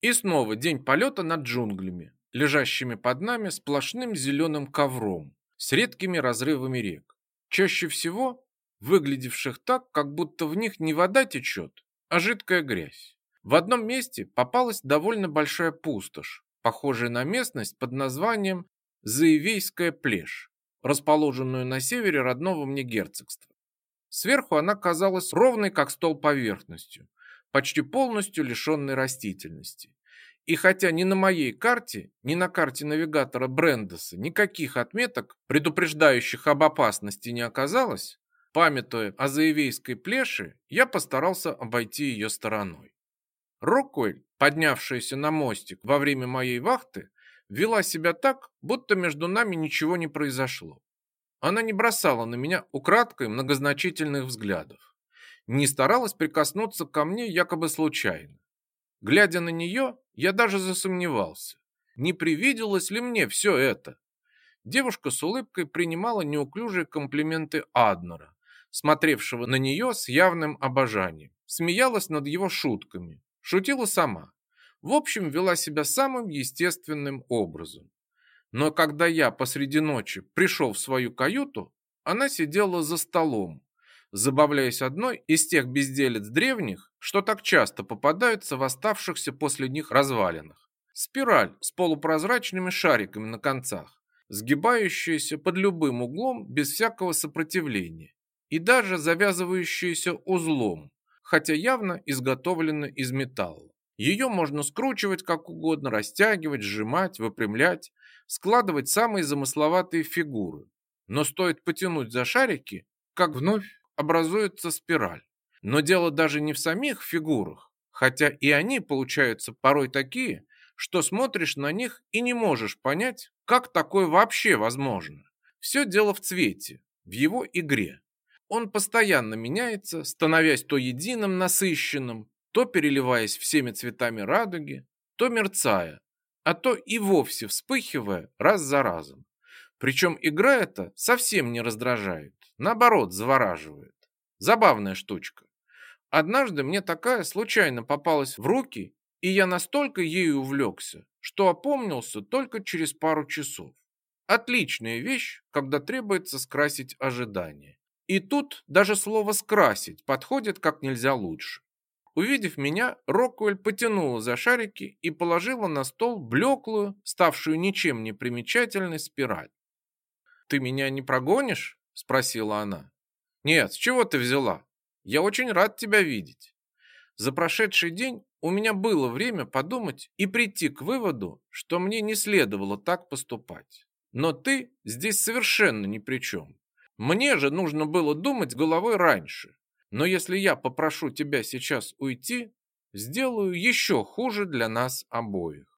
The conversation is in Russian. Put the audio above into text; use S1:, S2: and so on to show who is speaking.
S1: И снова день полета над джунглями, лежащими под нами сплошным зеленым ковром, с редкими разрывами рек. Чаще всего выглядевших так, как будто в них не вода течет, а жидкая грязь. В одном месте попалась довольно большая пустошь, похожая на местность под названием Заевейская плешь, расположенную на севере родного мне герцогства. Сверху она казалась ровной, как стол поверхностью, почти полностью лишенной растительности. И хотя ни на моей карте, ни на карте навигатора Брендеса никаких отметок, предупреждающих об опасности, не оказалось, памятуя о заевейской плеше, я постарался обойти ее стороной. Роквель, поднявшаяся на мостик во время моей вахты, вела себя так, будто между нами ничего не произошло. Она не бросала на меня украдкой многозначительных взглядов, не старалась прикоснуться ко мне якобы случайно. Глядя на нее, я даже засомневался, не привиделось ли мне все это. Девушка с улыбкой принимала неуклюжие комплименты Аднера, смотревшего на нее с явным обожанием, смеялась над его шутками, шутила сама. В общем, вела себя самым естественным образом. Но когда я посреди ночи пришел в свою каюту, она сидела за столом, забавляясь одной из тех безделец древних, что так часто попадаются в оставшихся после них развалинах. Спираль с полупрозрачными шариками на концах, сгибающаяся под любым углом без всякого сопротивления и даже завязывающаяся узлом, хотя явно изготовлена из металла. Ее можно скручивать как угодно, растягивать, сжимать, выпрямлять, складывать самые замысловатые фигуры. Но стоит потянуть за шарики, как вновь образуется спираль. Но дело даже не в самих фигурах, хотя и они получаются порой такие, что смотришь на них и не можешь понять, как такое вообще возможно. Все дело в цвете, в его игре. Он постоянно меняется, становясь то единым, насыщенным, то переливаясь всеми цветами радуги, то мерцая, а то и вовсе вспыхивая раз за разом. Причем игра эта совсем не раздражает, наоборот, завораживает. Забавная штучка. Однажды мне такая случайно попалась в руки, и я настолько ею увлекся, что опомнился только через пару часов. Отличная вещь, когда требуется скрасить ожидания. И тут даже слово «скрасить» подходит как нельзя лучше. Увидев меня, Роквель потянула за шарики и положила на стол блеклую, ставшую ничем не примечательной спираль. «Ты меня не прогонишь?» – спросила она. «Нет, с чего ты взяла? Я очень рад тебя видеть. За прошедший день у меня было время подумать и прийти к выводу, что мне не следовало так поступать. Но ты здесь совершенно ни при чем. Мне же нужно было думать головой раньше. Но если я попрошу тебя сейчас уйти, сделаю еще хуже для нас обоих.